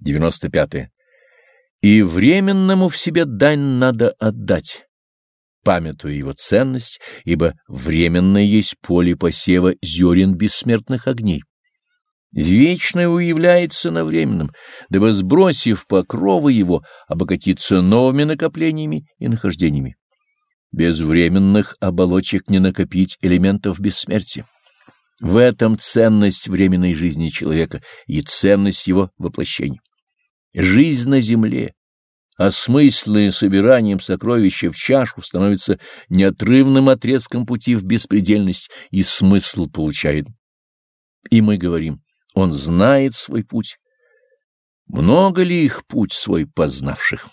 95. -е. И временному в себе дань надо отдать, памятуя его ценность, ибо временное есть поле посева зерен бессмертных огней. Вечное уявляется на временном, дабы, сбросив покровы его, обогатиться новыми накоплениями и нахождениями. Без временных оболочек не накопить элементов бессмертия. В этом ценность временной жизни человека и ценность его воплощения. Жизнь на земле, осмысленная собиранием сокровища в чашу, становится неотрывным отрезком пути в беспредельность и смысл получает. И мы говорим, он знает свой путь. Много ли их путь свой познавших?